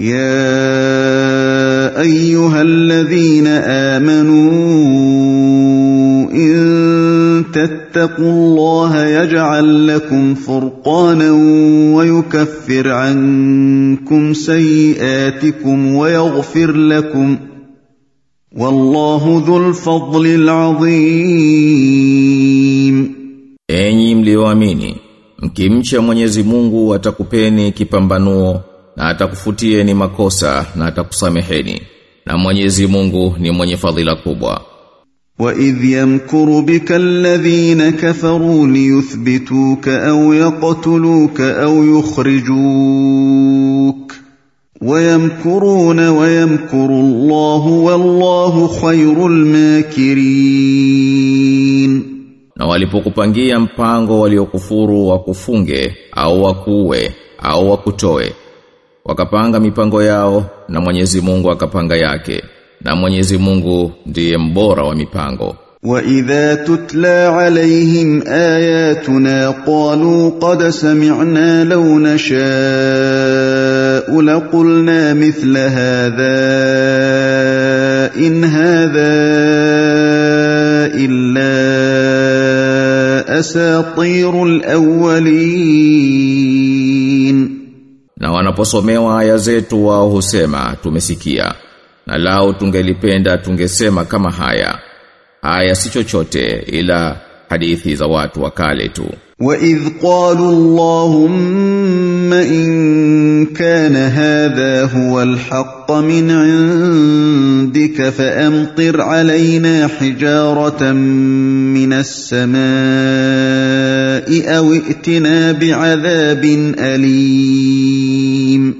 يا ايها الذين امنوا ان تتقوا الله يجعل لكم فرقانا ويكفر عنكم سيئاتكم ويغفر لكم والله ذو الفضل العظيم Enyi mlioamini, mkimcha Mwenyezi Mungu atakupeni kipambanuo na atakufutieni makosa na atakusameheni na Mwenyezi Mungu ni mwenye fadhila kubwa. Wa idh yamkuru bika alladhina kafaru liyuthbituka au yaqtuluka au yukhrijuk wayamkuruna wayamkuru Allahu wallahu khayrul makirin. Na walipokupangia mpango waliokufuru wakufunge au wakuwe au wakutoe wakapanga mipango yao na Mwenyezi Mungu akapanga yake na Mwenyezi Mungu ndiye mbora wa mipango وَإِذَا تُتْلَى عَلَيْهِمْ آيَاتُنَا قَالُوا قَدْ سَمِعْنَا لَوْ نَشَاءُ لَقُلْنَا مِثْلَ هَذَا إِنْ هَذَا إِلَّا أَسَاطِيرُ الْأَوَّلِينَ Na wanaposomewa aya zetu wao husema tumesikia. Na lao tungelipenda tungesema kama haya. Haya si chochote ila hadithi za watu wa kale tu وَإِذْ قَالُوا اللَّهُمَّ إِن كَانَ هَذَا هُوَ الْحَقَّ مِنْ عِندِكَ فَأَمْطِرْ عَلَيْنَا حِجَارَةً مِنَ السَّمَاءِ أَوْ ائْتِنَا بِعَذَابٍ أَلِيمٍ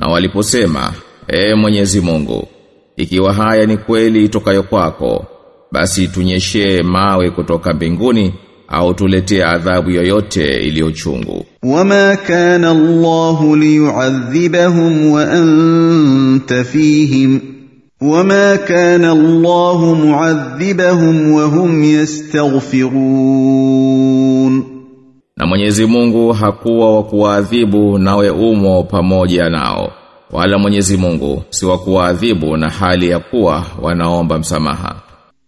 na waliposema e Mwenyezi Mungu ikiwa haya ni kweli itokayo kwako basi tunyeshee mawe kutoka mbinguni au tuletee adhabu yoyote iliyochungu. Wama kana allah liyuadhibahum wa anta fihim wama kana allah muadhibahum wa hum yastaghfirun, na Mwenyezi Mungu hakuwa wa kuwaadhibu nawe umo pamoja nao, wala Mwenyezi Mungu si wa kuwaadhibu na hali ya kuwa wanaomba msamaha.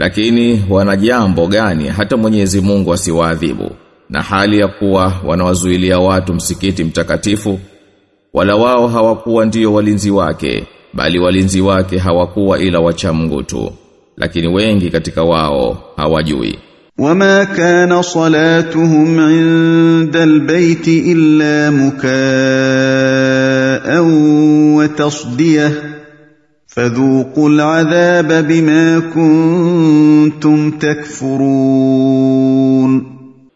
Lakini wana jambo gani hata Mwenyezi Mungu asiwaadhibu? Na hali ya kuwa wanawazuilia watu msikiti mtakatifu wala wao hawakuwa ndiyo walinzi wake bali walinzi wake hawakuwa ila wachamgu tu lakini wengi katika wao hawajui. Wama kana salatuhum inda albayt illa mukaa wa tasdiyah. فذوقوا العذاب بما كنتم تكفرون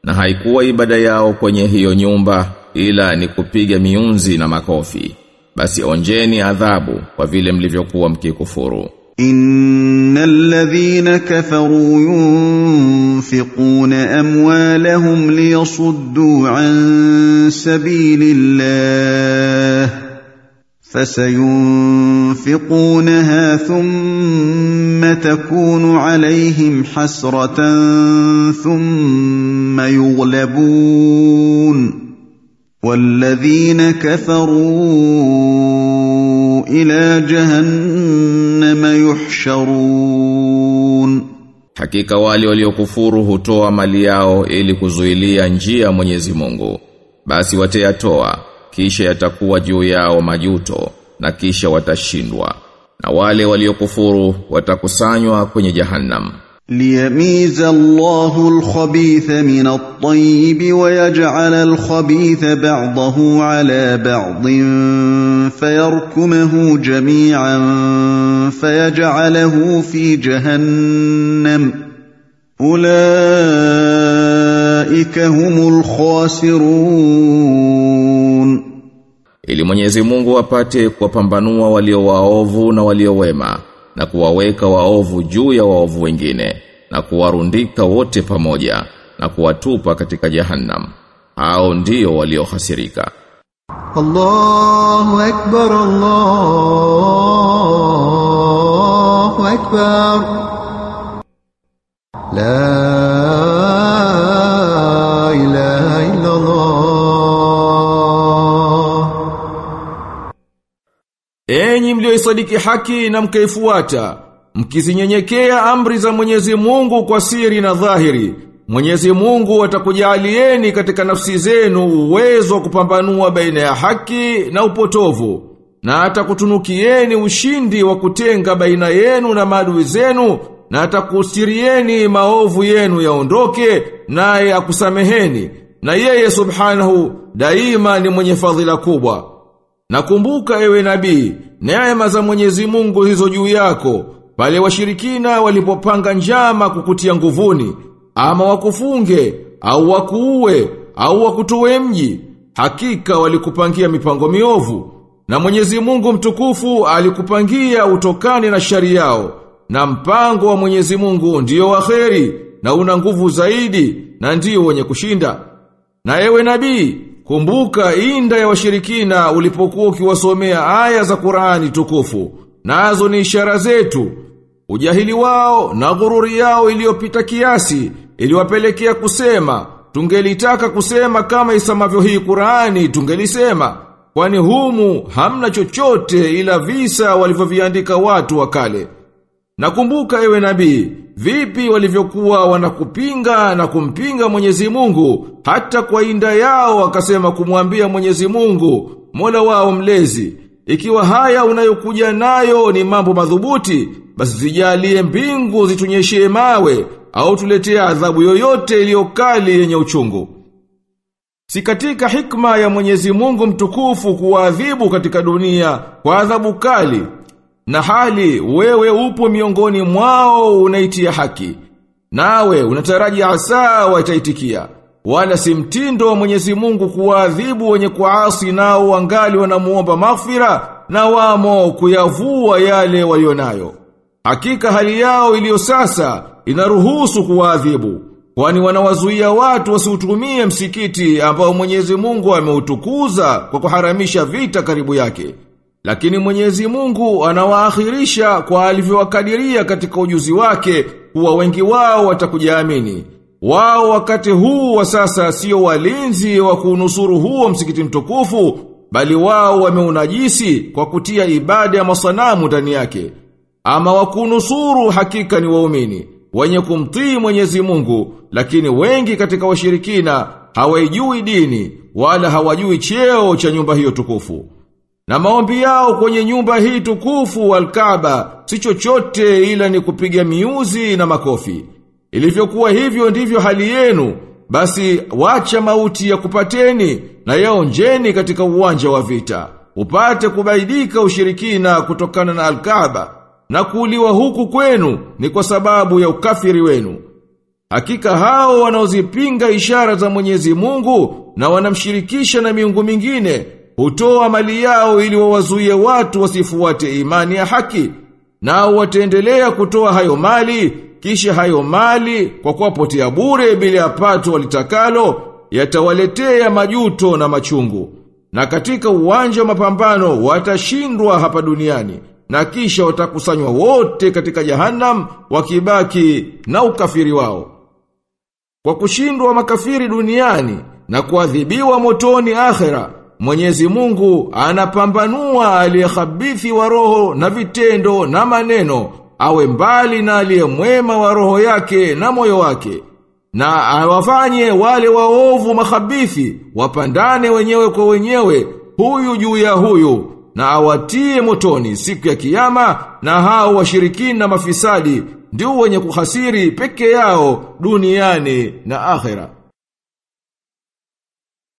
na haikuwa ibada yao kwenye hiyo nyumba ila ni kupiga miunzi na makofi basi onjeni adhabu kwa vile mlivyokuwa mkikufuru إن الذين كفروا ينفقون أموالهم ليصدوا عن سبيل الله فسينفقونها ثم تكون عليهم حسرة ثم يغلبون والذين كفروا إلى جهنم يحشرون Hakika wale waliokufuru hutoa mali yao ili kuzuilia njia ya Mwenyezi Mungu. Basi watayatoa, kisha yatakuwa juu yao majuto na kisha watashindwa. Na wale waliokufuru watakusanywa kwenye jahannam. Liyamiza Allahu al-khabitha min at-tayyib wa yaj'al al-khabitha ba'dahu 'ala ba'din fayarkumuhu jami'an fayaj'alahu fi jahannam. Ulaa ulaika humul khasirun. Ili Mwenyezi Mungu apate kuwapambanua walio waovu na walio wema na kuwaweka waovu juu ya waovu wengine na kuwarundika wote pamoja na kuwatupa katika jahannam. Hao ndio waliohasirika. Allahu akbar Allahu akbar. La ilaha illa Allah Enyi mlioisadiki haki na mkaifuata mkizinyenyekea amri za Mwenyezi Mungu kwa siri na dhahiri Mwenyezi Mungu atakujalieni katika nafsi zenu uwezo wa kupambanua baina ya haki na upotovu na atakutunukieni ushindi wa kutenga baina yenu na maadui zenu na atakusirieni maovu yenu yaondoke, naye akusameheni, na yeye subhanahu daima ni mwenye fadhila kubwa. Nakumbuka ewe nabii, neema za Mwenyezi Mungu hizo juu yako, pale washirikina walipopanga njama kukutia nguvuni, ama wakufunge, au wakuue, au wakutoe mji, hakika walikupangia mipango miovu. Na Mwenyezi Mungu mtukufu alikupangia utokane na shari yao, na mpango wa Mwenyezi Mungu ndiyo waheri, na una nguvu zaidi, na ndiyo wenye kushinda. Na ewe nabii, kumbuka inda ya washirikina ulipokuwa ukiwasomea aya za Qur'ani tukufu. Nazo ni ishara zetu. Ujahili wao na ghururi yao iliyopita kiasi iliwapelekea kusema, tungelitaka kusema kama isamavyo hii Qur'ani tungelisema, kwani humu hamna chochote ila visa walivyoviandika watu wa kale. Nakumbuka ewe nabii, vipi walivyokuwa wanakupinga na kumpinga Mwenyezi Mungu, hata kwa inda yao akasema kumwambia Mwenyezi Mungu, Mola wao mlezi, ikiwa haya unayokuja nayo ni mambo madhubuti, basi zijalie mbingu zitunyeshie mawe au tuletee adhabu yoyote iliyokali yenye uchungu. Si katika hikma ya Mwenyezi Mungu mtukufu kuwaadhibu katika dunia kwa adhabu kali na hali wewe upo miongoni mwao unaitia haki. Nawe unataraji asa wataitikia. Wala si mtindo wa Mwenyezi Mungu kuwaadhibu wenye kuasi nao wangali wanamuomba maghfira na wamo kuyavua yale walionayo. Hakika hali yao iliyo sasa inaruhusu kuwaadhibu. Kwani wanawazuia watu wasiutumie msikiti ambao Mwenyezi Mungu ameutukuza kwa kuharamisha vita karibu yake. Lakini Mwenyezi Mungu anawaakhirisha kwa alivyowakadiria katika ujuzi wake kuwa wengi wao watakujaamini. Wao wakati huu wa sasa sio walinzi wa kunusuru huo msikiti mtukufu, bali wao wameunajisi kwa kutia ibada ya masanamu ndani yake. Ama wakunusuru hakika ni waumini, wenye kumtii Mwenyezi Mungu, lakini wengi katika washirikina hawaijui dini wala hawajui cheo cha nyumba hiyo tukufu. Na maombi yao kwenye nyumba hii tukufu al-Kaaba si chochote ila ni kupiga miuzi na makofi. Ilivyokuwa hivyo ndivyo hali yenu, basi wacha mauti ya kupateni na yaonjeni katika uwanja wa vita. Upate kubaidika ushirikina kutokana na al-Kaaba na kuuliwa huku kwenu ni kwa sababu ya ukafiri wenu. Hakika hao wanaozipinga ishara za Mwenyezi Mungu na wanamshirikisha na miungu mingine hutoa mali yao ili wawazuie watu wasifuate imani ya haki nao wataendelea kutoa hayo mali kisha hayo mali kwa kuwapotea bure bila ya pato walitakalo yatawaletea majuto na machungu. Na katika uwanja wa mapambano watashindwa hapa duniani na kisha watakusanywa wote katika jahannam wakibaki na ukafiri wao. Kwa kushindwa makafiri duniani na kuadhibiwa motoni akhera Mwenyezi Mungu anapambanua aliyehabithi wa roho na vitendo na maneno awe mbali na aliyemwema wa roho yake na moyo wake na awafanye wale waovu mahabithi wapandane wenyewe kwa wenyewe huyu juu ya huyu na awatie motoni siku ya kiyama na hao na mafisadi ndio wenye kuhasiri peke yao duniani na akhera